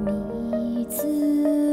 名字。